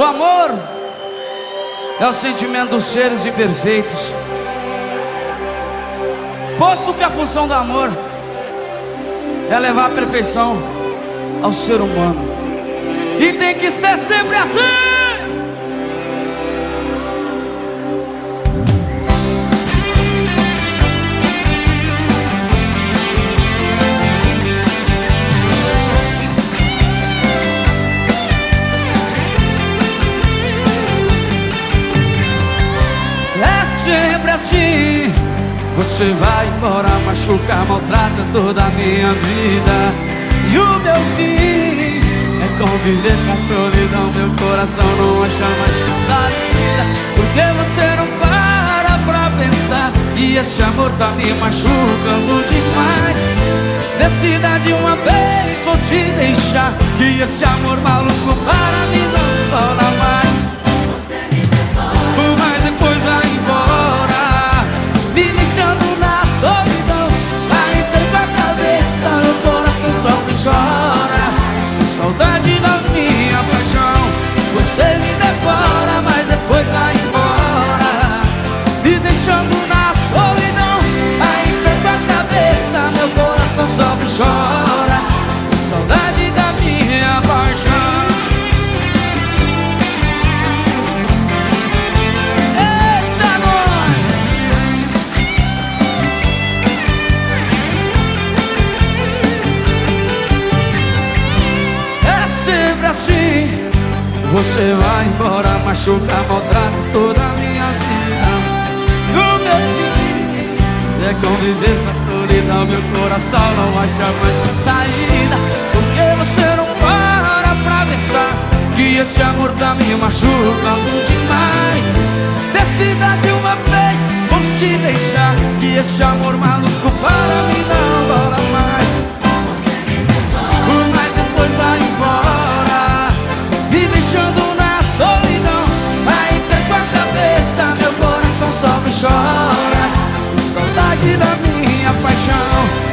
O amor é o sentimento dos seres imperfeitos. Posto que a função do amor é levar a perfeição ao ser humano. E tem que ser sempre assim. Sempre assim Você vai embora, machuca, maltrata toda a minha vida. E o meu fim é conviver com a solidão. Meu coração não acha mais saída Porque você não para pra pensar. Que esse amor tá me machucando demais. Decida de uma vez, vou te deixar. Que esse amor maluco para mim não rola mais assim Você vai embora, machuca, maltrata toda a minha vida. O meu fim é conviver com a solidão. Meu coração não acha mais saída Porque você não para pra pensar Que esse amor tá me machucando demais. Decida de uma vez, vou te deixar Que esse amor maluco saudade da minha paixão.